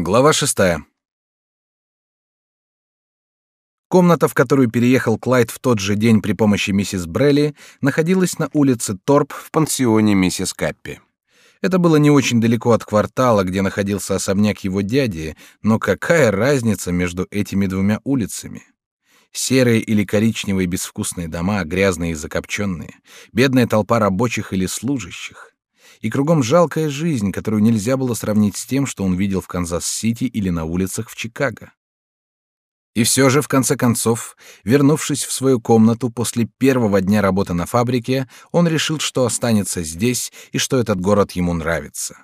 Глава шестая. Комната, в которую переехал Клайд в тот же день при помощи миссис Брелли, находилась на улице Торп в пансионе миссис Каппи. Это было не очень далеко от квартала, где находился особняк его дяди, но какая разница между этими двумя улицами? Серые или коричневые безвкусные дома, грязные и закопченные, бедная толпа рабочих или служащих. И кругом жалкая жизнь, которую нельзя было сравнить с тем, что он видел в Канзас-Сити или на улицах в Чикаго. И все же, в конце концов, вернувшись в свою комнату после первого дня работы на фабрике, он решил, что останется здесь и что этот город ему нравится.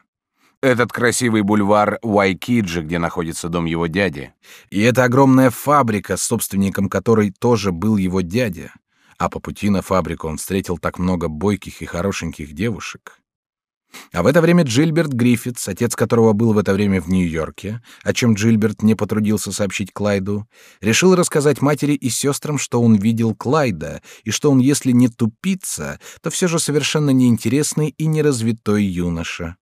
Этот красивый бульвар Уайкиджи, где находится дом его дяди. И эта огромная фабрика, собственником которой тоже был его дядя. А по пути на фабрику он встретил так много бойких и хорошеньких девушек. А в это время Джильберт Гриффитс, отец которого был в это время в Нью-Йорке, о чем Джильберт не потрудился сообщить Клайду, решил рассказать матери и сестрам, что он видел Клайда, и что он, если не тупица, то все же совершенно неинтересный и неразвитой юноша.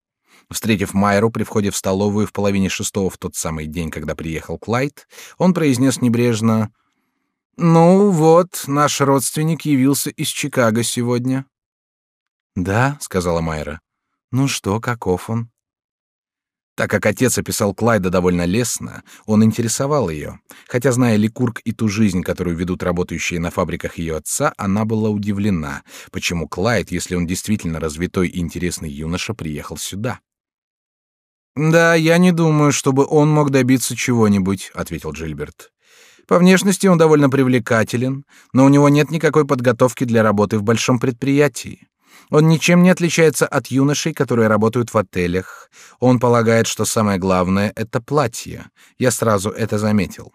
Встретив Майру при входе в столовую в половине шестого в тот самый день, когда приехал Клайд, он произнес небрежно «Ну вот, наш родственник явился из Чикаго сегодня». «Да», — сказала Майра. Ну что, каков он? Так как отец описал Клайда довольно лестно, он интересовал ее. Хотя, зная Ликург и ту жизнь, которую ведут работающие на фабриках ее отца, она была удивлена, почему Клайд, если он действительно развитой и интересный юноша, приехал сюда. «Да, я не думаю, чтобы он мог добиться чего-нибудь», — ответил Джильберт. «По внешности он довольно привлекателен, но у него нет никакой подготовки для работы в большом предприятии. Он ничем не отличается от юношей, которые работают в отелях. Он полагает, что самое главное — это платье. Я сразу это заметил.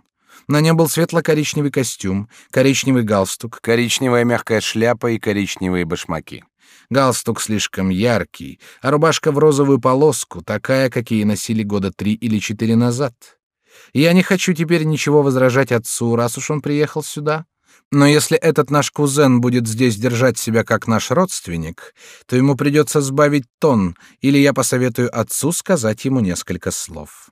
На нем был светло-коричневый костюм, коричневый галстук, коричневая мягкая шляпа и коричневые башмаки. Галстук слишком яркий, а рубашка в розовую полоску, такая, какие носили года три или четыре назад. Я не хочу теперь ничего возражать отцу, раз уж он приехал сюда. Но если этот наш кузен будет здесь держать себя как наш родственник, то ему придется сбавить тон, или я посоветую отцу сказать ему несколько слов.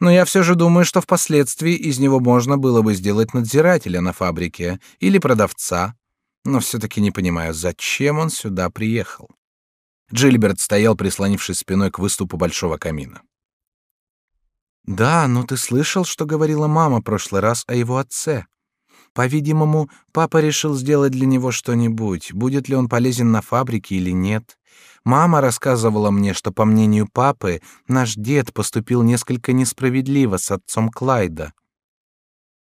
Но я все же думаю, что впоследствии из него можно было бы сделать надзирателя на фабрике или продавца. Но все-таки не понимаю, зачем он сюда приехал. Джильберт стоял, прислонившись спиной к выступу большого камина. Да, но ты слышал, что говорила мама прошлый раз о его отце? По-видимому, папа решил сделать для него что-нибудь, будет ли он полезен на фабрике или нет. Мама рассказывала мне, что, по мнению папы, наш дед поступил несколько несправедливо с отцом Клайда.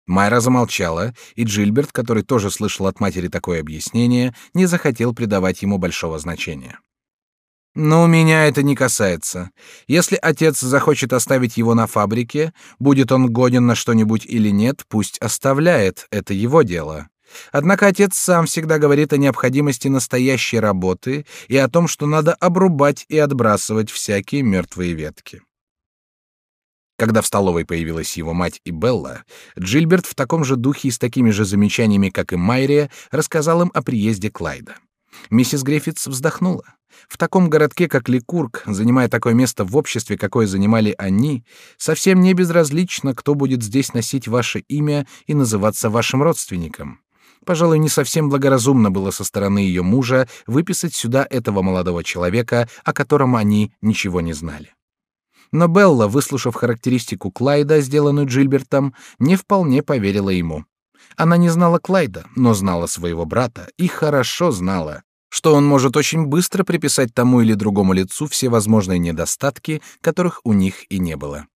Майра замолчала, и Джильберт, который тоже слышал от матери такое объяснение, не захотел придавать ему большого значения. Но меня это не касается. Если отец захочет оставить его на фабрике, будет он годен на что-нибудь или нет, пусть оставляет, это его дело. Однако отец сам всегда говорит о необходимости настоящей работы и о том, что надо обрубать и отбрасывать всякие мертвые ветки. Когда в столовой появилась его мать и Белла, Джильберт в таком же духе и с такими же замечаниями, как и Майрия, рассказал им о приезде Клайда. Миссис Гриффитс вздохнула. В таком городке, как Ликург, занимая такое место в обществе, какое занимали они, совсем не безразлично, кто будет здесь носить ваше имя и называться вашим родственником. Пожалуй, не совсем благоразумно было со стороны ее мужа выписать сюда этого молодого человека, о котором они ничего не знали. Но Белла, выслушав характеристику Клайда, сделанную Джильбертом, не вполне поверила ему. Она не знала Клайда, но знала своего брата и хорошо знала, что он может очень быстро приписать тому или другому лицу все возможные недостатки, которых у них и не было.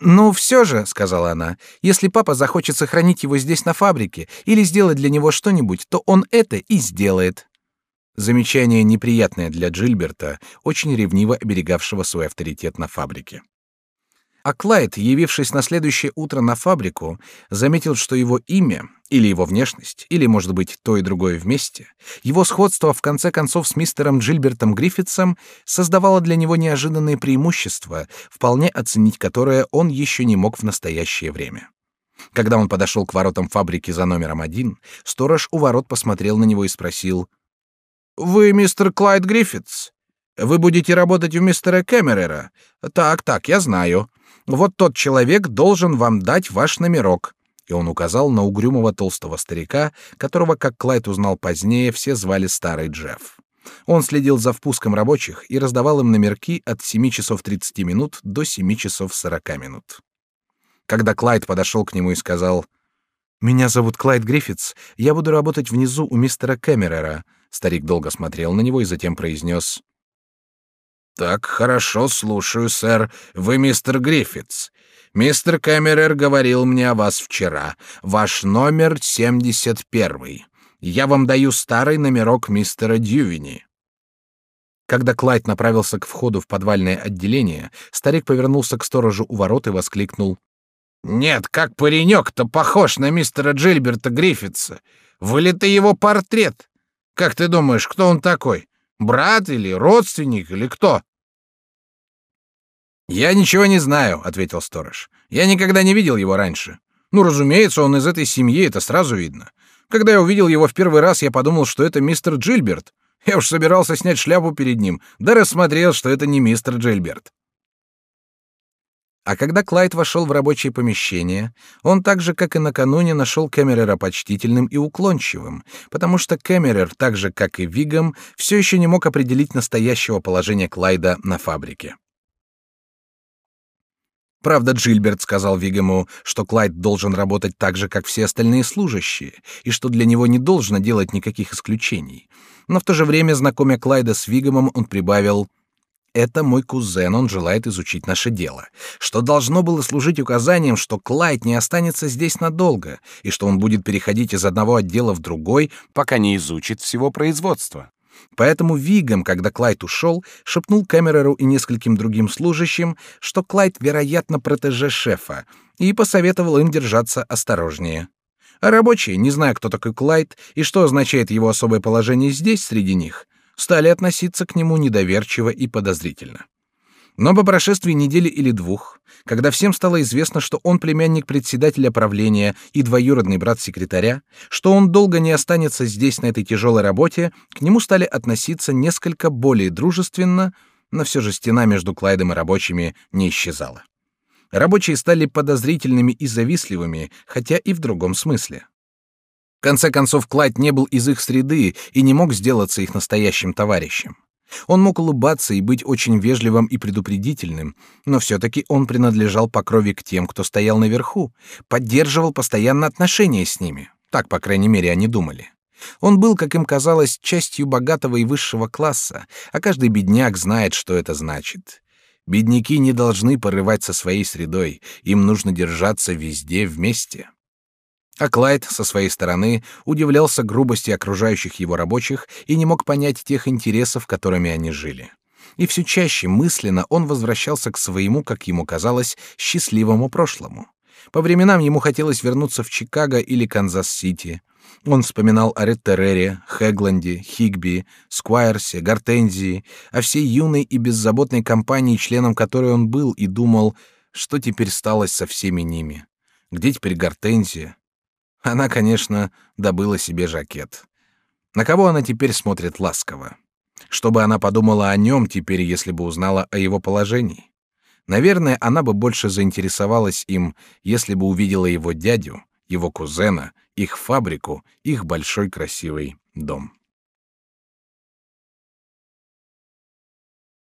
«Ну, все же», — сказала она, — «если папа захочет сохранить его здесь на фабрике или сделать для него что-нибудь, то он это и сделает». Замечание неприятное для Джильберта, очень ревниво оберегавшего свой авторитет на фабрике. А Клайд, явившись на следующее утро на фабрику, заметил, что его имя, или его внешность, или, может быть, то и другое вместе, его сходство, в конце концов, с мистером Джильбертом Гриффитсом создавало для него неожиданные преимущества, вполне оценить которое он еще не мог в настоящее время. Когда он подошел к воротам фабрики за номером один, сторож у ворот посмотрел на него и спросил, «Вы мистер Клайд Гриффитс? Вы будете работать у мистера Кэмерера? Так, так, я знаю. Вот тот человек должен вам дать ваш номерок. И он указал на угрюмого толстого старика, которого, как Клайд узнал позднее, все звали Старый Джефф. Он следил за впуском рабочих и раздавал им номерки от 7 часов 30 минут до 7 часов 40 минут. Когда Клайд подошел к нему и сказал «Меня зовут Клайд Гриффитс, я буду работать внизу у мистера Кэмерера», старик долго смотрел на него и затем произнес «Так, хорошо, слушаю, сэр. Вы мистер Гриффитс. Мистер Кэмерер говорил мне о вас вчера. Ваш номер 71. Я вам даю старый номерок мистера Дьювини. Когда Клайд направился к входу в подвальное отделение, старик повернулся к сторожу у ворот и воскликнул: "Нет, как паренек-то похож на мистера Джильберта Гриффитса. Вылитый его портрет. Как ты думаешь, кто он такой? Брат или родственник или кто?" Я ничего не знаю, ответил сторож. Я никогда не видел его раньше. Ну, разумеется, он из этой семьи, это сразу видно. Когда я увидел его в первый раз, я подумал, что это мистер Джильберт. Я уж собирался снять шляпу перед ним, да рассмотрел, что это не мистер Джильберт. А когда Клайд вошел в рабочее помещение, он так же, как и накануне, нашел Кэмерера почтительным и уклончивым, потому что Кэмерер, так же, как и Вигам, все еще не мог определить настоящего положения Клайда на фабрике. Правда, Джильберт сказал Вигему, что Клайд должен работать так же, как все остальные служащие, и что для него не должно делать никаких исключений. Но в то же время, знакомя Клайда с Вигемом, он прибавил «Это мой кузен, он желает изучить наше дело», что должно было служить указанием, что Клайд не останется здесь надолго, и что он будет переходить из одного отдела в другой, пока не изучит всего производства. Поэтому Вигом, когда Клайд ушел, шепнул Кэмереру и нескольким другим служащим, что Клайд, вероятно, протеже шефа, и посоветовал им держаться осторожнее. А рабочие, не зная, кто такой Клайд и что означает его особое положение здесь, среди них, стали относиться к нему недоверчиво и подозрительно. Но по прошествии недели или двух, когда всем стало известно, что он племянник председателя правления и двоюродный брат секретаря, что он долго не останется здесь на этой тяжелой работе, к нему стали относиться несколько более дружественно, но все же стена между Клайдом и рабочими не исчезала. Рабочие стали подозрительными и завистливыми, хотя и в другом смысле. В конце концов, Клайд не был из их среды и не мог сделаться их настоящим товарищем. Он мог улыбаться и быть очень вежливым и предупредительным, но все-таки он принадлежал по крови к тем, кто стоял наверху, поддерживал постоянно отношения с ними. Так, по крайней мере, они думали. Он был, как им казалось, частью богатого и высшего класса, а каждый бедняк знает, что это значит. Бедняки не должны порывать со своей средой, им нужно держаться везде вместе. А Клайд со своей стороны удивлялся грубости окружающих его рабочих и не мог понять тех интересов, которыми они жили. И все чаще мысленно он возвращался к своему, как ему казалось, счастливому прошлому. По временам ему хотелось вернуться в Чикаго или Канзас-Сити. Он вспоминал о Реттерере, Хегланде, Хигби, Сквайрсе, Гортензии, о всей юной и беззаботной компании, членом которой он был, и думал, что теперь сталось со всеми ними. Где теперь Гортензия? Она, конечно, добыла себе жакет. На кого она теперь смотрит ласково? Чтобы она подумала о нем теперь, если бы узнала о его положении? Наверное, она бы больше заинтересовалась им, если бы увидела его дядю, его кузена, их фабрику, их большой красивый дом.